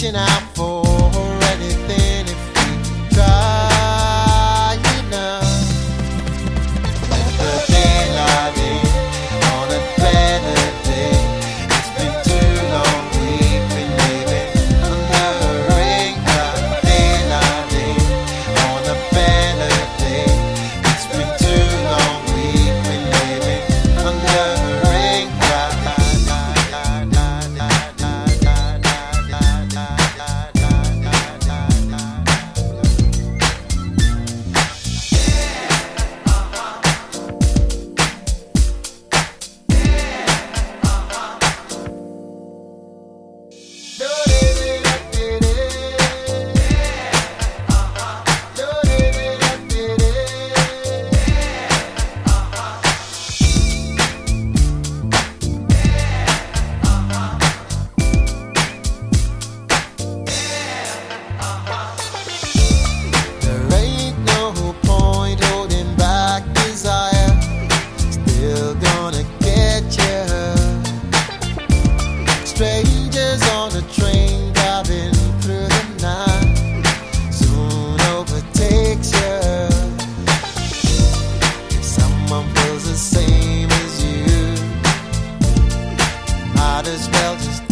reaching out for Might as well just